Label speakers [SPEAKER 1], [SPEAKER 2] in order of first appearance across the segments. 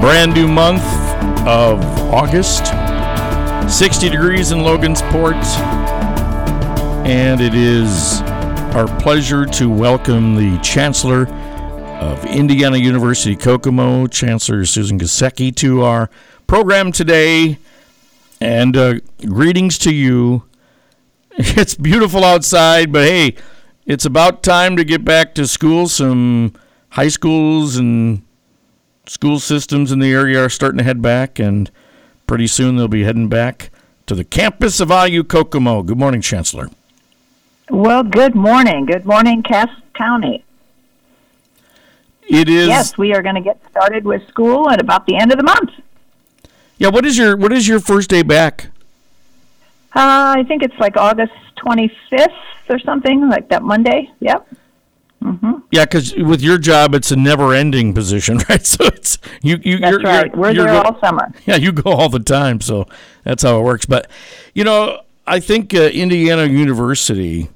[SPEAKER 1] Brand new month of August. 60 degrees in Logansport. And it is our pleasure to welcome the Chancellor of Indiana University Kokomo, Chancellor Susan Giesecke, to our program today. And uh, greetings to you. It's beautiful outside, but hey, it's about time to get back to school. Some high schools and school systems in the area are starting to head back, and pretty soon they'll be heading back to the campus of IU Kokomo. Good morning, Chancellor.
[SPEAKER 2] Well, good morning. Good morning, Cass County.
[SPEAKER 1] It is.
[SPEAKER 2] Yes, we are going to get started with school at about the end of the month.
[SPEAKER 1] Yeah. What is your What is your first day back?
[SPEAKER 2] Uh, I think it's like August 25th or something, like that Monday. Yep.
[SPEAKER 1] Mm-hmm. Yeah, because with your job, it's a never-ending position, right? So it's you. you
[SPEAKER 2] that's
[SPEAKER 1] you're,
[SPEAKER 2] right.
[SPEAKER 1] You're,
[SPEAKER 2] We're
[SPEAKER 1] you're
[SPEAKER 2] there
[SPEAKER 1] go-
[SPEAKER 2] all summer.
[SPEAKER 1] Yeah, you go all the time, so that's how it works. But you know, I think uh, Indiana University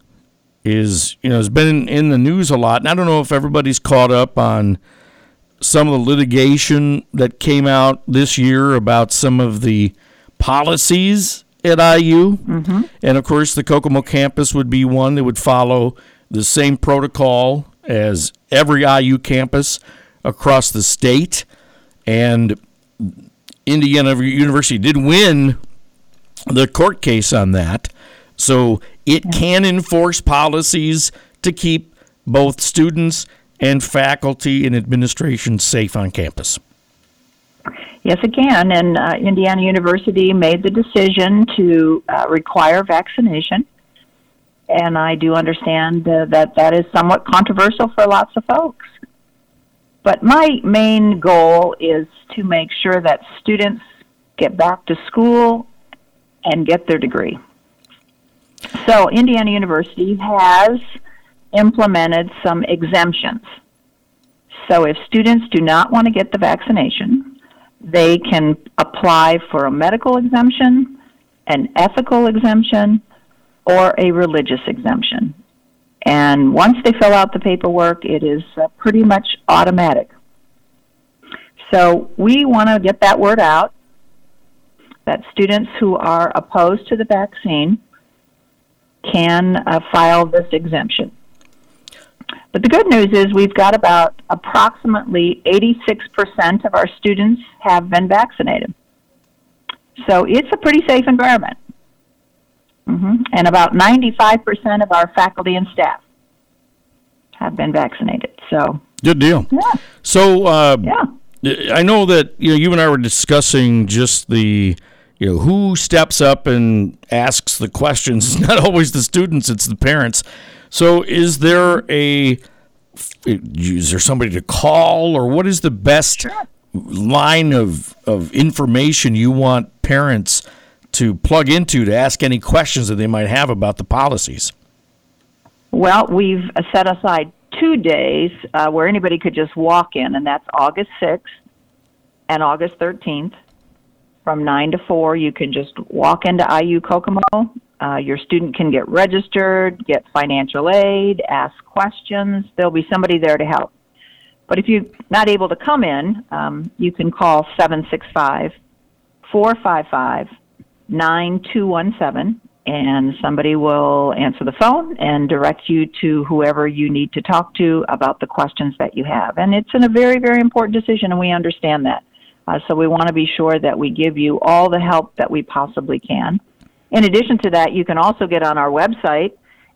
[SPEAKER 1] is you know has been in, in the news a lot, and I don't know if everybody's caught up on some of the litigation that came out this year about some of the policies at IU,
[SPEAKER 2] mm-hmm.
[SPEAKER 1] and of course, the Kokomo campus would be one that would follow the same protocol as every IU campus across the state. And Indiana University did win the court case on that. So it can enforce policies to keep both students and faculty and administration safe on campus.
[SPEAKER 2] Yes, it can. And uh, Indiana University made the decision to uh, require vaccination and I do understand uh, that that is somewhat controversial for lots of folks. But my main goal is to make sure that students get back to school and get their degree. So, Indiana University has implemented some exemptions. So, if students do not want to get the vaccination, they can apply for a medical exemption, an ethical exemption, or a religious exemption. And once they fill out the paperwork, it is uh, pretty much automatic. So we want to get that word out that students who are opposed to the vaccine can uh, file this exemption. But the good news is we've got about approximately 86% of our students have been vaccinated. So it's a pretty safe environment. Mm-hmm. And about 95% of our faculty and staff have been vaccinated. So
[SPEAKER 1] good deal.
[SPEAKER 2] Yeah.
[SPEAKER 1] So uh,
[SPEAKER 2] yeah,
[SPEAKER 1] I know that you know you and I were discussing just the you know who steps up and asks the questions. It's not always the students; it's the parents. So is there a is there somebody to call, or what is the best
[SPEAKER 2] sure.
[SPEAKER 1] line of of information you want parents? To plug into to ask any questions that they might have about the policies?
[SPEAKER 2] Well, we've set aside two days uh, where anybody could just walk in, and that's August 6th and August 13th. From 9 to 4, you can just walk into IU Kokomo. Uh, your student can get registered, get financial aid, ask questions. There'll be somebody there to help. But if you're not able to come in, um, you can call 765 455 9217 and somebody will answer the phone and direct you to whoever you need to talk to about the questions that you have. And it's in a very, very important decision, and we understand that. Uh, so we want to be sure that we give you all the help that we possibly can. In addition to that, you can also get on our website,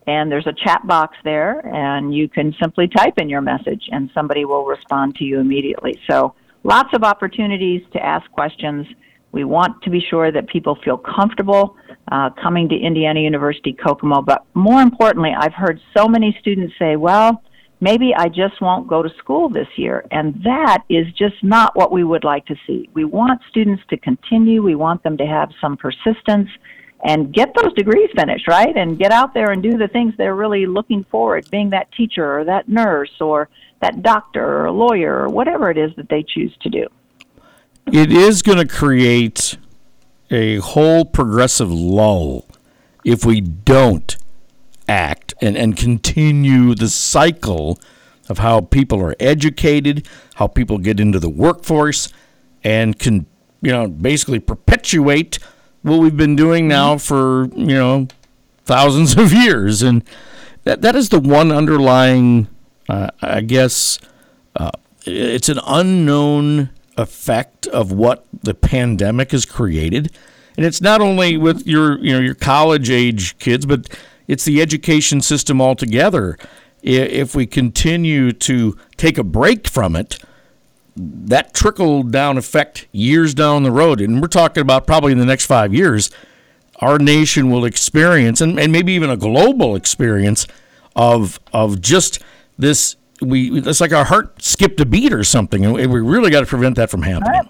[SPEAKER 2] and there's a chat box there, and you can simply type in your message, and somebody will respond to you immediately. So lots of opportunities to ask questions. We want to be sure that people feel comfortable uh, coming to Indiana University Kokomo. But more importantly, I've heard so many students say, well, maybe I just won't go to school this year. And that is just not what we would like to see. We want students to continue, we want them to have some persistence and get those degrees finished, right? And get out there and do the things they're really looking forward, being that teacher or that nurse or that doctor or lawyer or whatever it is that they choose to do.
[SPEAKER 1] It is going to create a whole progressive lull if we don't act and, and continue the cycle of how people are educated, how people get into the workforce, and can, you know, basically perpetuate what we've been doing now for, you know, thousands of years. And that, that is the one underlying, uh, I guess, uh, it's an unknown effect of what the pandemic has created. And it's not only with your, you know, your college age kids, but it's the education system altogether. If we continue to take a break from it, that trickle down effect years down the road, and we're talking about probably in the next five years, our nation will experience, and, and maybe even a global experience of of just this. We it's like our heart skipped a beat or something, and we really got to prevent that from happening.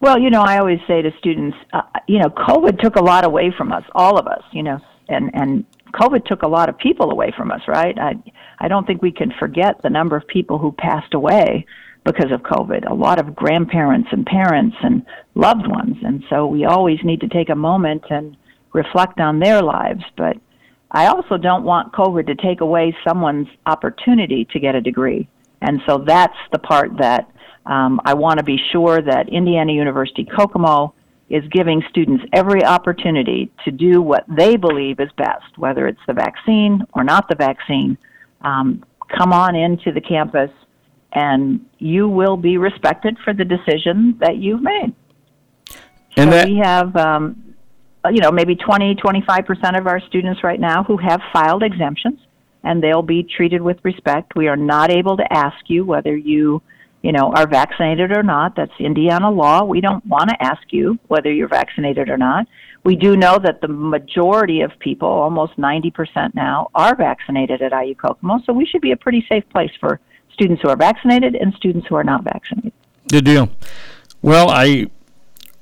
[SPEAKER 2] Well, you know, I always say to students, uh, you know, COVID took a lot away from us, all of us. You know, and and COVID took a lot of people away from us, right? I I don't think we can forget the number of people who passed away because of COVID. A lot of grandparents and parents and loved ones, and so we always need to take a moment and reflect on their lives. But I also don't want COVID to take away someone's opportunity to get a degree, and so that's the part that um, I want to be sure that Indiana University Kokomo is giving students every opportunity to do what they believe is best, whether it's the vaccine or not the vaccine. Um, come on into the campus, and you will be respected for the decision that you've made. And so that- we have, um, Uh, you know, maybe 20, 25% of our students right now who have filed exemptions, and they'll be treated with respect. We are not able to ask you whether you you know, are vaccinated or not. That's Indiana law. We don't want to ask you whether you're vaccinated or not. We do know that the majority of people, almost 90% now, are vaccinated at IU Kokomo, so we should be a pretty safe place for students who are vaccinated and students who are not vaccinated.
[SPEAKER 1] Good deal. Well, I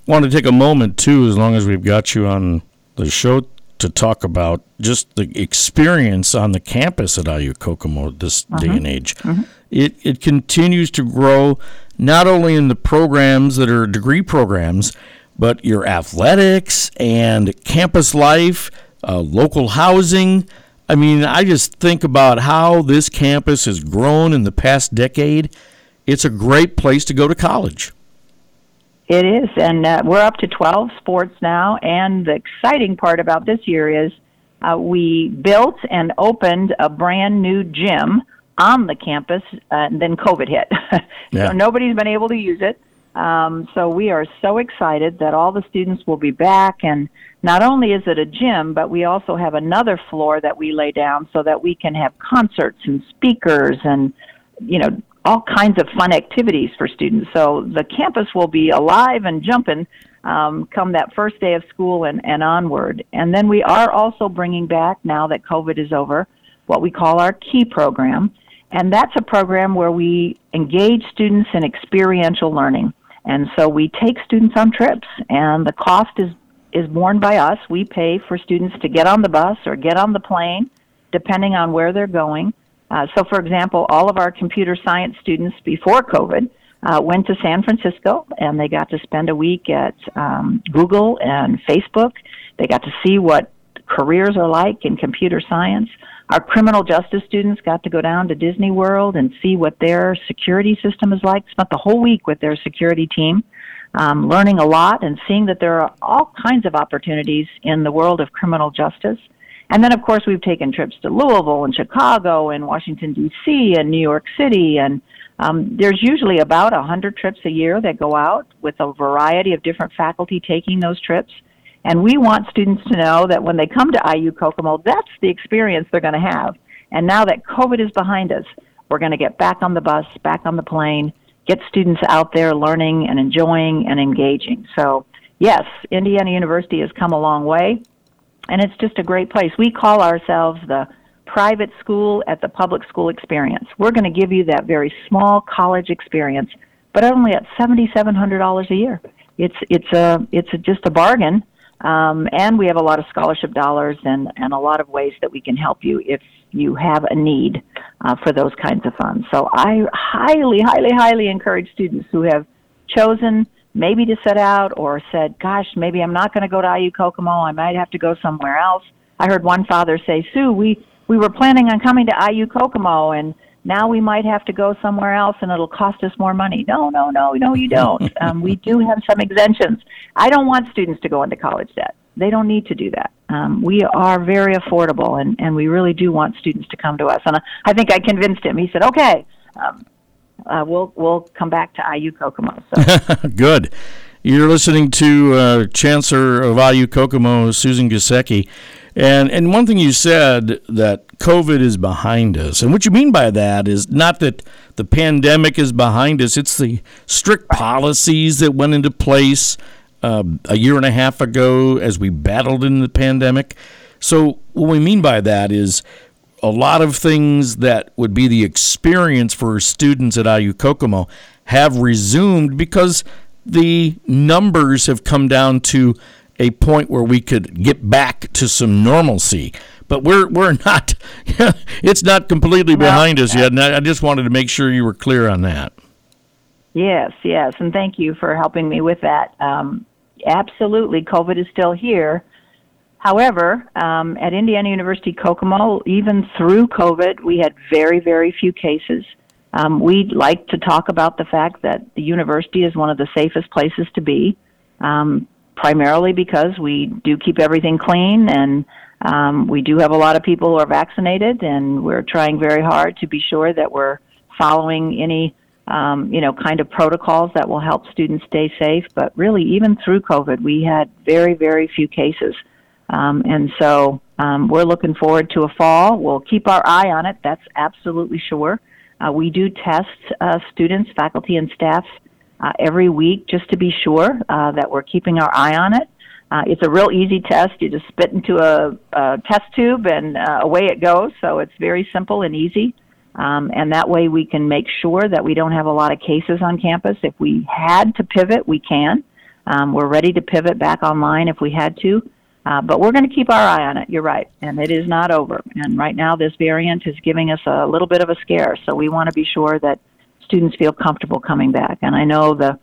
[SPEAKER 1] want to take a moment, too, as long as we've got you on the show to talk about just the experience on the campus at IU Kokomo this uh-huh. day and age. Uh-huh. It, it continues to grow not only in the programs that are degree programs, but your athletics and campus life, uh, local housing. I mean, I just think about how this campus has grown in the past decade. It's a great place to go to college.
[SPEAKER 2] It is, and uh, we're up to 12 sports now. And the exciting part about this year is uh, we built and opened a brand new gym on the campus, uh, and then COVID hit. yeah. So nobody's been able to use it. Um, so we are so excited that all the students will be back. And not only is it a gym, but we also have another floor that we lay down so that we can have concerts and speakers and, you know, all kinds of fun activities for students. So the campus will be alive and jumping um, come that first day of school and, and onward. And then we are also bringing back, now that COVID is over, what we call our KEY program. And that's a program where we engage students in experiential learning. And so we take students on trips, and the cost is, is borne by us. We pay for students to get on the bus or get on the plane, depending on where they're going. Uh, so, for example, all of our computer science students before COVID uh, went to San Francisco and they got to spend a week at um, Google and Facebook. They got to see what careers are like in computer science. Our criminal justice students got to go down to Disney World and see what their security system is like. Spent the whole week with their security team, um, learning a lot and seeing that there are all kinds of opportunities in the world of criminal justice. And then, of course, we've taken trips to Louisville and Chicago and Washington, D.C. and New York City. And um, there's usually about a 100 trips a year that go out with a variety of different faculty taking those trips. And we want students to know that when they come to IU Kokomo, that's the experience they're going to have. And now that COVID is behind us, we're going to get back on the bus, back on the plane, get students out there learning and enjoying and engaging. So, yes, Indiana University has come a long way and it's just a great place. We call ourselves the private school at the public school experience. We're going to give you that very small college experience, but only at $7,700 a year. It's, it's, a, it's a, just a bargain. Um, and we have a lot of scholarship dollars and, and a lot of ways that we can help you if you have a need uh, for those kinds of funds. So I highly, highly, highly encourage students who have chosen maybe to set out or said, gosh, maybe I'm not going to go to IU Kokomo. I might have to go somewhere else. I heard one father say, Sue, we, we were planning on coming to IU Kokomo and now we might have to go somewhere else and it'll cost us more money. No, no, no, no, you don't. um, we do have some exemptions. I don't want students to go into college debt. They don't need to do that. Um, we are very affordable and, and we really do want students to come to us. And I, I think I convinced him. He said, okay, um, uh, we'll, we'll come back to IU Kokomo.
[SPEAKER 1] So. Good. You're listening to uh, Chancellor of IU Kokomo, Susan Giesecke. And and one thing you said that COVID is behind us, and what you mean by that is not that the pandemic is behind us; it's the strict policies that went into place uh, a year and a half ago as we battled in the pandemic. So what we mean by that is a lot of things that would be the experience for students at IU Kokomo have resumed because the numbers have come down to a point where we could get back to some normalcy. But we're we're not. it's not completely behind us yet. And I just wanted to make sure you were clear on that.
[SPEAKER 2] Yes, yes, and thank you for helping me with that. Um, absolutely, COVID is still here. However, um, at Indiana University Kokomo, even through COVID, we had very, very few cases. Um, we'd like to talk about the fact that the university is one of the safest places to be. Um, primarily because we do keep everything clean and um, we do have a lot of people who are vaccinated, and we're trying very hard to be sure that we're following any um, you know kind of protocols that will help students stay safe. But really, even through COVID, we had very very few cases, um, and so um, we're looking forward to a fall. We'll keep our eye on it. That's absolutely sure. Uh, we do test uh, students, faculty, and staff uh, every week just to be sure uh, that we're keeping our eye on it. Uh, it's a real easy test. You just spit into a, a test tube and uh, away it goes. So it's very simple and easy. Um, and that way we can make sure that we don't have a lot of cases on campus. If we had to pivot, we can. Um, we're ready to pivot back online if we had to. Uh, but we're going to keep our eye on it. You're right. And it is not over. And right now, this variant is giving us a little bit of a scare. So we want to be sure that students feel comfortable coming back. And I know the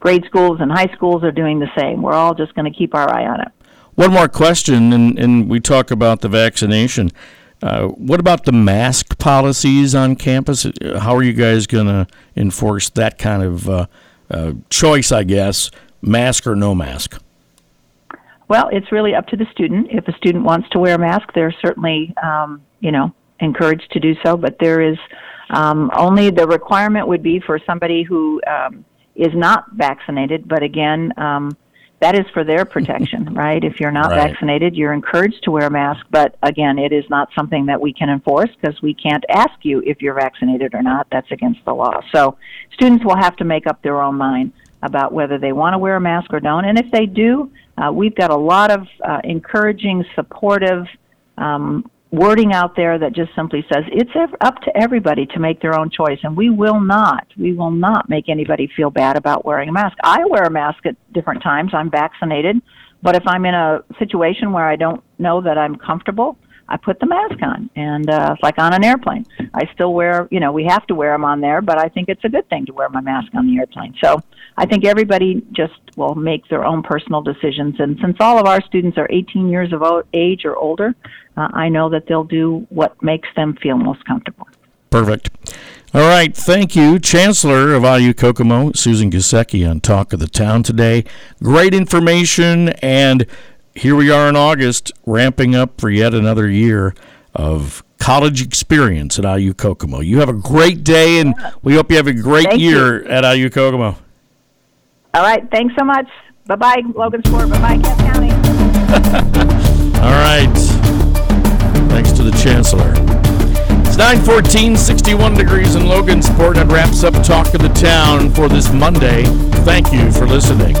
[SPEAKER 2] grade schools and high schools are doing the same. We're all just going to keep our eye on it.
[SPEAKER 1] One more question, and, and we talk about the vaccination. Uh, what about the mask policies on campus? How are you guys going to enforce that kind of uh, uh, choice, I guess, mask or no mask?
[SPEAKER 2] Well, it's really up to the student. If a student wants to wear a mask, they're certainly, um, you know, encouraged to do so. But there is um, only the requirement would be for somebody who um, is not vaccinated, but again, um, that is for their protection, right? If you're not right. vaccinated, you're encouraged to wear a mask, but again, it is not something that we can enforce because we can't ask you if you're vaccinated or not. That's against the law. So students will have to make up their own mind about whether they want to wear a mask or don't. And if they do, uh, we've got a lot of uh, encouraging, supportive um, wording out there that just simply says it's up to everybody to make their own choice and we will not we will not make anybody feel bad about wearing a mask. I wear a mask at different times. I'm vaccinated. But if i'm in a situation where i don't know that i'm comfortable I put the mask on, and uh, it's like on an airplane. I still wear, you know, we have to wear them on there, but I think it's a good thing to wear my mask on the airplane. So I think everybody just will make their own personal decisions. And since all of our students are 18 years of age or older, uh, I know that they'll do what makes them feel most comfortable.
[SPEAKER 1] Perfect. All right, thank you, Chancellor of IU Kokomo, Susan Giesecke on Talk of the Town today. Great information and here we are in August, ramping up for yet another year of college experience at IU Kokomo. You have a great day, and we hope you have a great
[SPEAKER 2] Thank
[SPEAKER 1] year
[SPEAKER 2] you.
[SPEAKER 1] at IU Kokomo.
[SPEAKER 2] All right, thanks so much. Bye bye, Logansport. Bye bye, Cass County.
[SPEAKER 1] All right. Thanks to the Chancellor. It's 914, 61 degrees in Logansport. That wraps up Talk of the Town for this Monday. Thank you for listening.